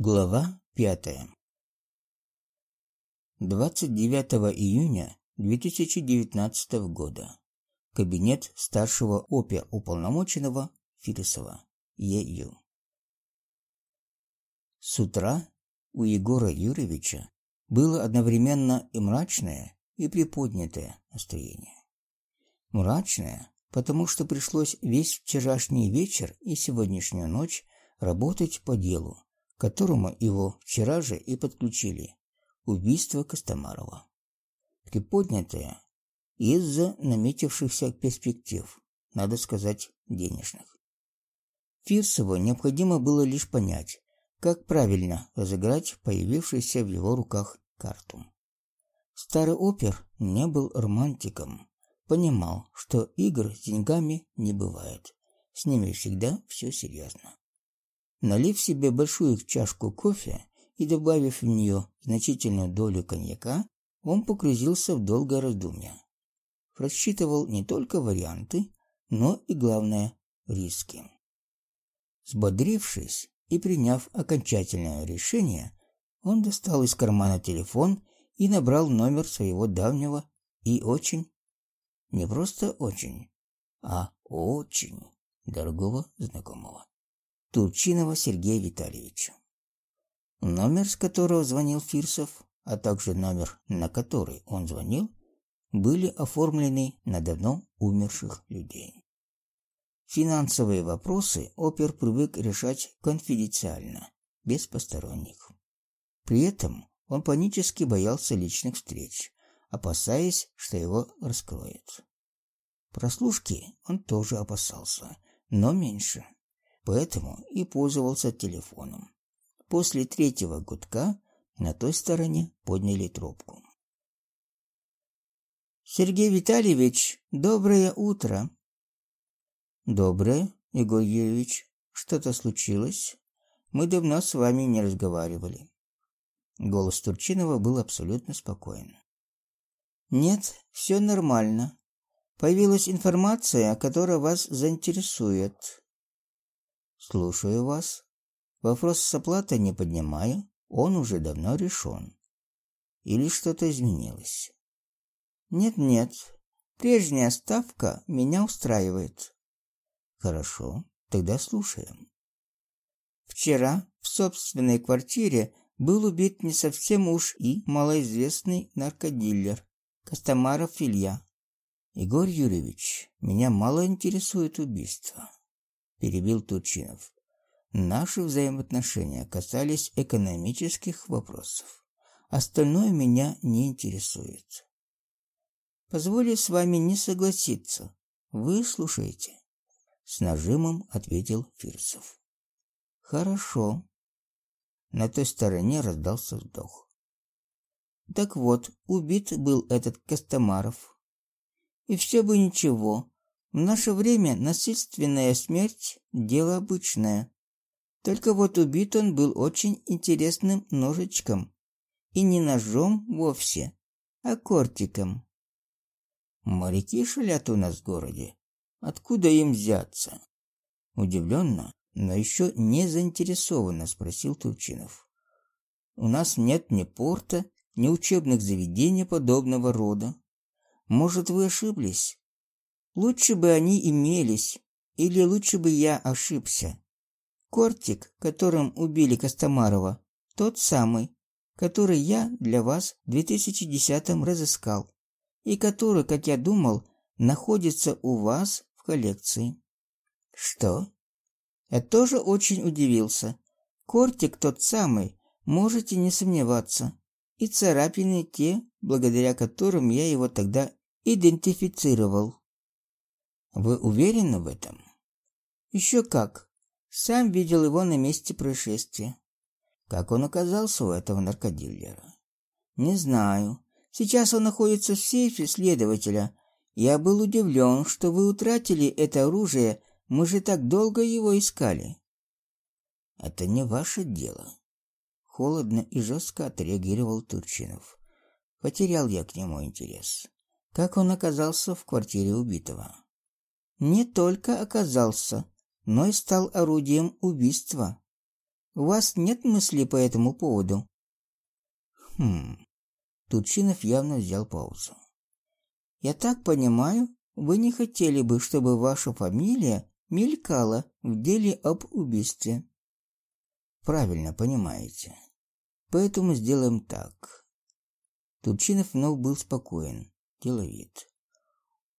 Глава пятая. 29 июня 2019 года. Кабинет старшего оперуполномоченного Фирсова Е.Ю. С утра у Егора Юрьевича было одновременно и мрачное, и приподнятое настроение. Мрачное, потому что пришлось весь вчерашний вечер и сегодняшнюю ночь работать по делу, которому его вчера же и подключили. Убийство Костомарова. Приподнятое из-за наметившихся перспектив, надо сказать, денежных. Фирсову необходимо было лишь понять, как правильно разыграть появившуюся в его руках карту. Старый опер не был романтиком, понимал, что игр с деньгами не бывает. С ними всегда все серьезно. Налив себе большую чашку кофе и добавив в нее значительную долю коньяка, он погрузился в долгое раздумье. Рассчитывал не только варианты, но и, главное, риски. Сбодрившись и приняв окончательное решение, он достал из кармана телефон и набрал номер своего давнего и очень, не просто очень, а очень дорогого знакомого. Турчинова Сергея Витальевича. Номер, с которого звонил Фирсов, а также номер, на который он звонил, были оформлены на давно умерших людей. Финансовые вопросы опер привык решать конфиденциально, без посторонних. При этом он панически боялся личных встреч, опасаясь, что его раскроют. Прослушки он тоже опасался, но меньше поэтому и пользовался телефоном. После третьего гудка на той стороне подняли трубку. Сергей Витальевич, доброе утро. Доброе, Егор Юрьевич. Что-то случилось? Мы давно с вами не разговаривали. Голос Турчинова был абсолютно спокоен. Нет, все нормально. Появилась информация, которая вас заинтересует. Слушаю вас. Вопрос с оплатой не поднимаю, он уже давно решен. Или что-то изменилось? Нет-нет, прежняя ставка меня устраивает. Хорошо, тогда слушаем. Вчера в собственной квартире был убит не совсем уж и малоизвестный наркодилер Костомаров Илья. Егор Юрьевич, меня мало интересует убийство перебил Турчинов. Наши взаимоотношения касались экономических вопросов. Остальное меня не интересует. Позволю с вами не согласиться. Вы слушаете. С нажимом ответил Фирсов. Хорошо. На той стороне раздался вздох. Так вот, убит был этот Костомаров. И все бы ничего, в наше время насильственная смерть – дело обычное. Только вот убит он был очень интересным ножичком. И не ножом вовсе, а кортиком. Моряки шалят у нас в городе. Откуда им взяться? Удивленно, но еще не заинтересованно спросил Турчинов. У нас нет ни порта, ни учебных заведений подобного рода. Может, вы ошиблись? Лучше бы они имелись, или лучше бы я ошибся. Кортик, которым убили Костомарова, тот самый, который я для вас в 2010-м разыскал, и который, как я думал, находится у вас в коллекции. Что? Я тоже очень удивился. Кортик тот самый, можете не сомневаться. И царапины те, благодаря которым я его тогда идентифицировал. Вы уверены в этом? Еще как. Сам видел его на месте происшествия. Как он оказался у этого наркодилера? Не знаю. Сейчас он находится в сейфе следователя. Я был удивлен, что вы утратили это оружие. Мы же так долго его искали. Это не ваше дело. Холодно и жестко отреагировал Турчинов. Потерял я к нему интерес. Как он оказался в квартире убитого? Не только оказался, но и стал орудием убийства. У вас нет мыслей по этому поводу? Хм. Турчинов явно взял паузу. Я так понимаю, вы не хотели бы, чтобы ваша фамилия мелькала в деле об убийстве. Правильно понимаете. Поэтому сделаем так. Турчинов вновь был спокоен, деловит.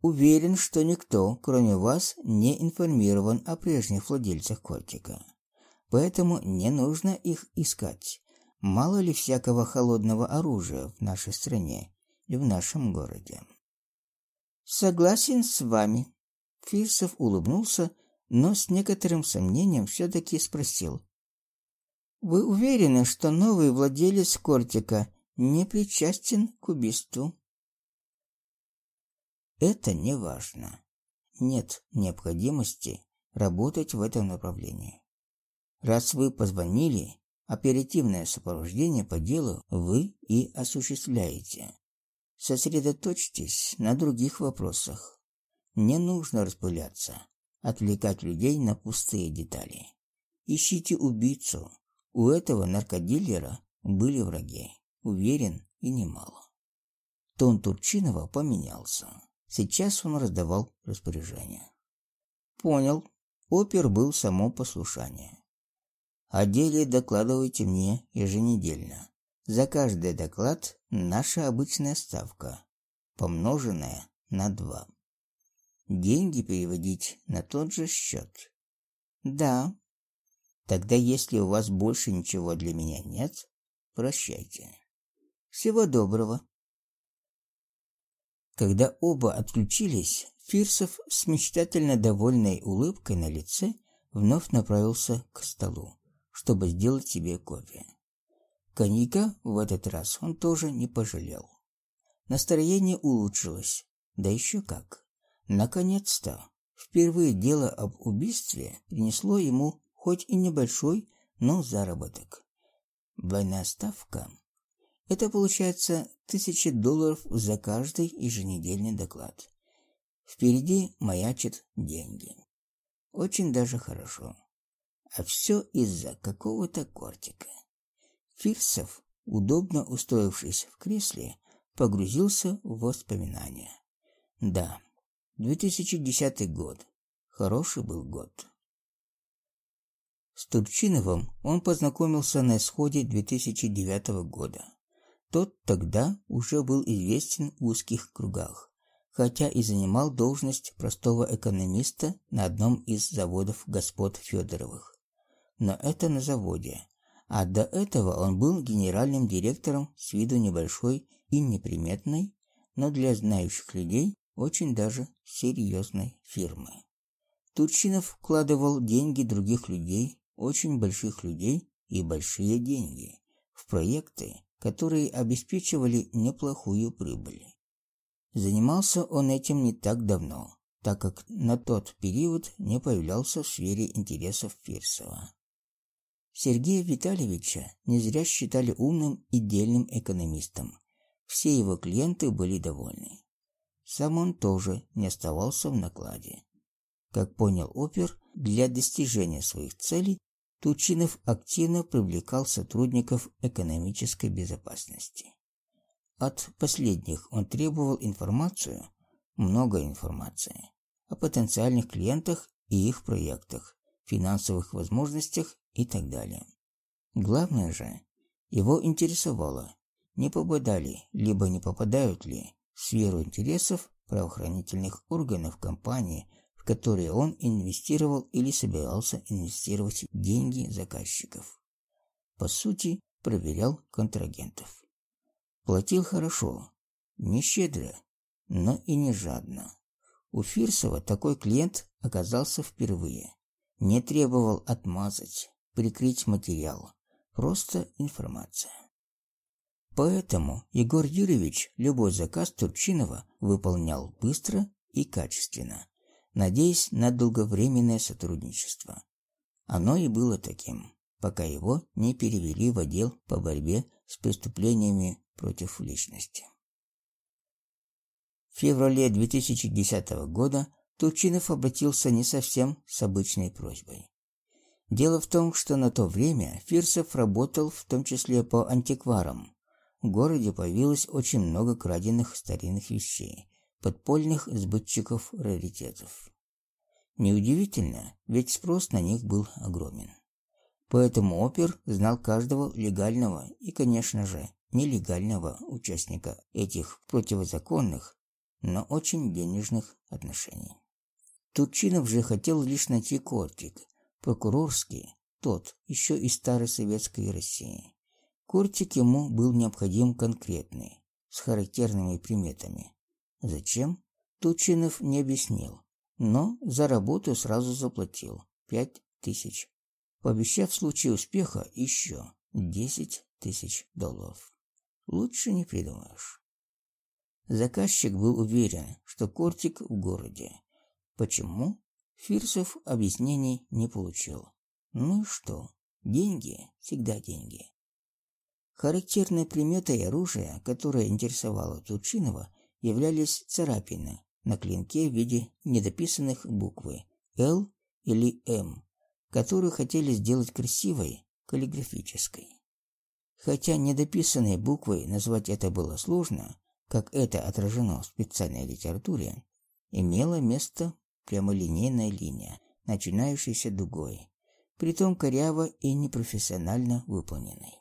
Уверен, что никто, кроме вас, не информирован о прежних владельцах кортика. Поэтому не нужно их искать. Мало ли всякого холодного оружия в нашей стране и в нашем городе. Согласен с вами. Фирсов улыбнулся, но с некоторым сомнением все таки спросил: Вы уверены, что новый владелец кортика не причастен к убийству? Это не важно. Нет необходимости работать в этом направлении. Раз вы позвонили, оперативное сопровождение по делу вы и осуществляете. Сосредоточьтесь на других вопросах. Не нужно распыляться, отвлекать людей на пустые детали. Ищите убийцу. У этого наркодилера были враги, уверен, и немало. Тон Турчинова поменялся. Сейчас он раздавал распоряжения. Понял. Опер был само послушание. О деле докладывайте мне еженедельно. За каждый доклад наша обычная ставка, помноженная на два. Деньги переводить на тот же счет. Да. Тогда если у вас больше ничего для меня нет, прощайте. Всего доброго. Когда оба отключились, Фирсов с мечтательно довольной улыбкой на лице вновь направился к столу, чтобы сделать себе кофе. Коньяка в этот раз он тоже не пожалел. Настроение улучшилось, да еще как. Наконец-то, впервые дело об убийстве принесло ему хоть и небольшой, но заработок. Двойная ставка это получается тысяча долларов за каждый еженедельный доклад. Впереди маячат деньги. Очень даже хорошо. А все из-за какого-то кортика. Фирсов, удобно устроившись в кресле, погрузился в воспоминания. Да, 2010 год. Хороший был год. С Турчиновым он познакомился на исходе 2009 года. Тот тогда уже был известен в узких кругах, хотя и занимал должность простого экономиста на одном из заводов господ Федоровых. Но это на заводе, а до этого он был генеральным директором с виду небольшой и неприметной, но для знающих людей очень даже серьезной фирмы. Турчинов вкладывал деньги других людей, очень больших людей и большие деньги в проекты, которые обеспечивали неплохую прибыль. Занимался он этим не так давно, так как на тот период не появлялся в сфере интересов Фирсова. Сергея Витальевича не зря считали умным и дельным экономистом. Все его клиенты были довольны. Сам он тоже не оставался в накладе. Как понял опер, для достижения своих целей Тучинов активно привлекал сотрудников экономической безопасности. От последних он требовал информацию, много информации, о потенциальных клиентах и их проектах, финансовых возможностях и так далее. Главное же, его интересовало, не попадали, либо не попадают ли в сферу интересов правоохранительных органов компании которые он инвестировал или собирался инвестировать деньги заказчиков. По сути, проверял контрагентов. Платил хорошо, не щедро, но и не жадно. У Фирсова такой клиент оказался впервые. Не требовал отмазать, прикрыть материал, просто информация. Поэтому Егор Юрьевич любой заказ Турчинова выполнял быстро и качественно надеясь на долговременное сотрудничество. Оно и было таким, пока его не перевели в отдел по борьбе с преступлениями против личности. В феврале 2010 года Турчинов обратился не совсем с обычной просьбой. Дело в том, что на то время Фирсов работал в том числе по антикварам. В городе появилось очень много краденных старинных вещей, подпольных сбытчиков раритетов. Неудивительно, ведь спрос на них был огромен. Поэтому опер знал каждого легального и, конечно же, нелегального участника этих противозаконных, но очень денежных отношений. Турчинов же хотел лишь найти кортик, прокурорский, тот, еще из старой советской России. Кортик ему был необходим конкретный, с характерными приметами. Зачем? Турчинов не объяснил, но за работу сразу заплатил пять тысяч, пообещав в случае успеха еще десять тысяч долларов. Лучше не придумаешь. Заказчик был уверен, что Кортик в городе. Почему? Фирсов объяснений не получил. Ну и что? Деньги всегда деньги. Характерной приметой оружия, которое интересовало Тучинова, являлись царапины на клинке в виде недописанных буквы «Л» или «М», которую хотели сделать красивой, каллиграфической. Хотя недописанной буквой назвать это было сложно, как это отражено в специальной литературе, имела место прямолинейная линия, начинающаяся дугой, притом коряво и непрофессионально выполненной.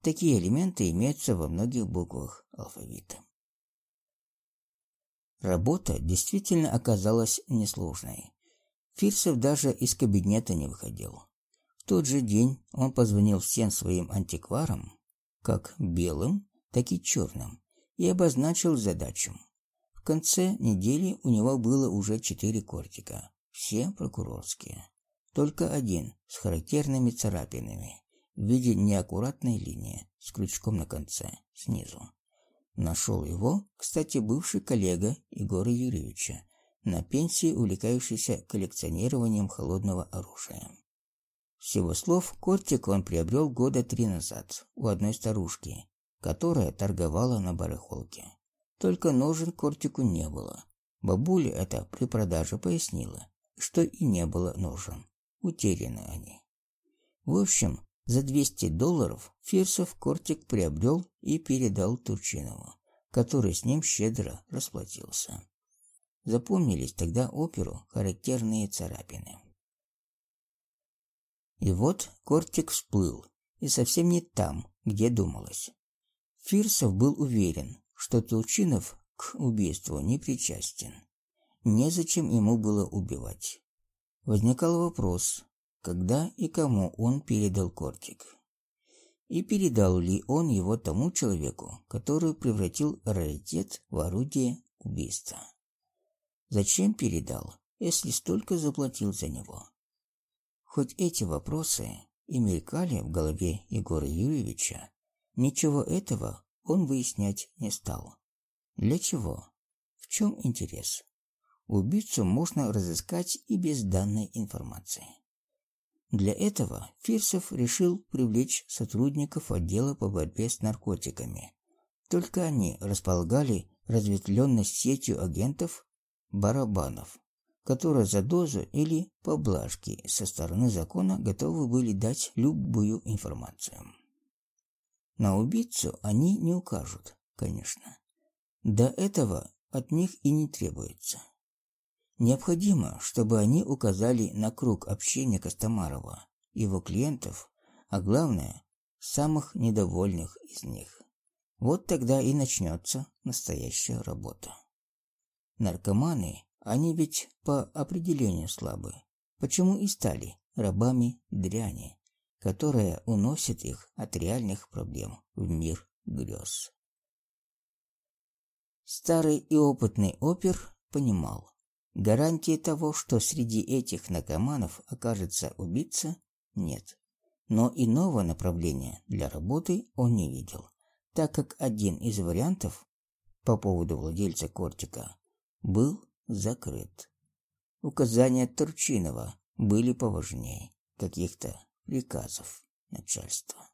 Такие элементы имеются во многих буквах алфавита. Работа действительно оказалась несложной. Фирсов даже из кабинета не выходил. В тот же день он позвонил всем своим антикварам, как белым, так и черным, и обозначил задачу. В конце недели у него было уже четыре кортика, все прокурорские. Только один с характерными царапинами в виде неаккуратной линии с крючком на конце, снизу. Нашел его, кстати, бывший коллега Егора Юрьевича, на пенсии увлекающийся коллекционированием холодного оружия. Всего слов кортик он приобрел года три назад у одной старушки, которая торговала на барахолке. Только ножен кортику не было. Бабуля это при продаже пояснила, что и не было ножен. Утеряны они. В общем, за 200 долларов Фирсов кортик приобрел и передал Турчинову, который с ним щедро расплатился. Запомнились тогда оперу характерные царапины. И вот кортик всплыл, и совсем не там, где думалось. Фирсов был уверен, что Толчинов к убийству не причастен. Незачем ему было убивать. Возникал вопрос, когда и кому он передал кортик. И передал ли он его тому человеку, который превратил раритет в орудие убийства. Зачем передал, если столько заплатил за него? Хоть эти вопросы и мелькали в голове Егора Юрьевича, ничего этого он выяснять не стал. Для чего? В чем интерес? Убийцу можно разыскать и без данной информации. Для этого Фирсов решил привлечь сотрудников отдела по борьбе с наркотиками. Только они располагали разветвленной сетью агентов барабанов, которые за дозу или поблажки со стороны закона готовы были дать любую информацию. На убийцу они не укажут, конечно. До этого от них и не требуется. Необходимо, чтобы они указали на круг общения Костомарова, его клиентов, а главное, самых недовольных из них. Вот тогда и начнется настоящая работа. Наркоманы, они ведь по определению слабы. Почему и стали рабами дряни? которая уносит их от реальных проблем в мир грез. Старый и опытный опер понимал, гарантии того, что среди этих наркоманов окажется убийца, нет. Но иного направления для работы он не видел, так как один из вариантов по поводу владельца кортика был закрыт. Указания Турчинова были поважнее каких-то приказов начальства.